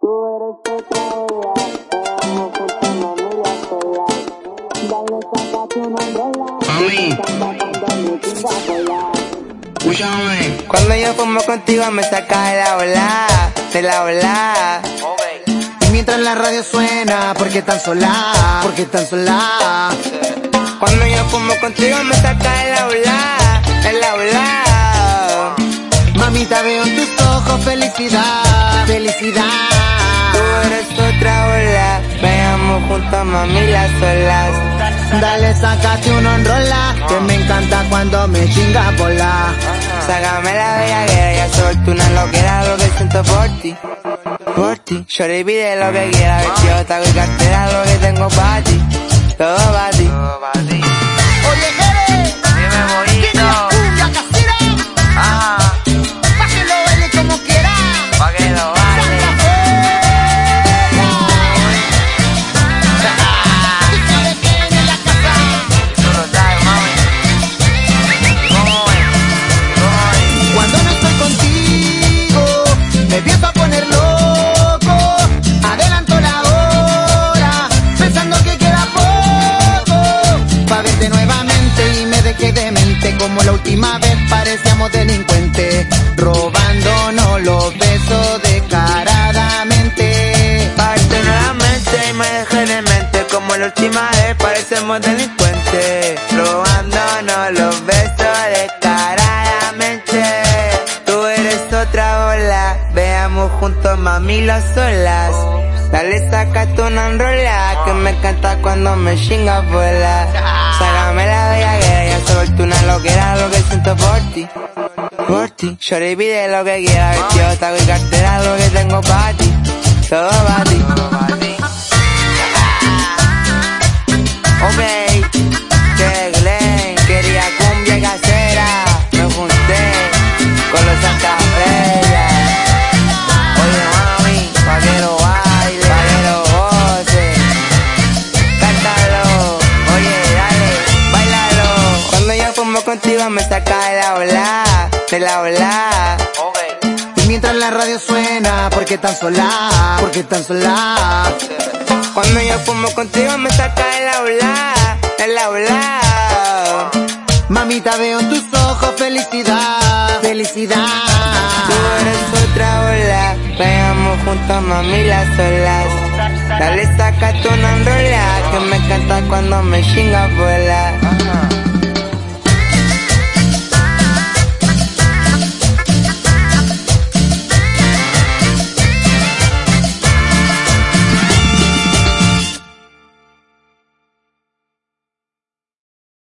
Tú eres otra sola. Dale. Mami. Cuando. Escúchame. Yo fumo contigo me saca de la ola, de la ola. Y mientras la radio suena, porque tan sola, porque tan sola. Cuando yo fumo contigo me saca de la ola, de la ola. Mamita veo en tus ojos felicidad, felicidad. Juntos mami las olas. Dale, sácate una enrola, que me encanta cuando me chinga bola. Sácame la bellaguera, ya suelto una loquera, lo que siento por ti. Por ti, yo le pide lo que quiera, vestido, taco y cartera, lo que tengo para ti. Todo para ti. Y me dejé de mente. Como la última vez parecíamos delincuentes, robándonos los besos descaradamente. Parte nuevamente y me dejé de mente como la última vez parecemos delincuentes robándonos los besos descaradamente tú eres otra ola veamos juntos mami las olas dale sácate una enrola que me encanta cuando me chinga bola por ti por ti. Yo le pide lo que quiera vestido taco y cartera lo que tengo para ti todo para ti contigo me saca de la ola, de la ola. Y mientras la radio suena, porque tan sola, porque tan sola. Cuando yo fumo contigo me saca de la ola, de la ola. Mamita veo en tus ojos felicidad, Tú felicidad. eres otra ola, veamos juntos mami las olas. Dale saca tu enrola, que me encanta cuando me chinga bola.